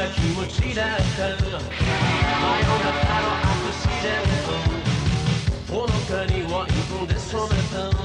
な気持ちだった真夜中のアクシデントほのかにで染めた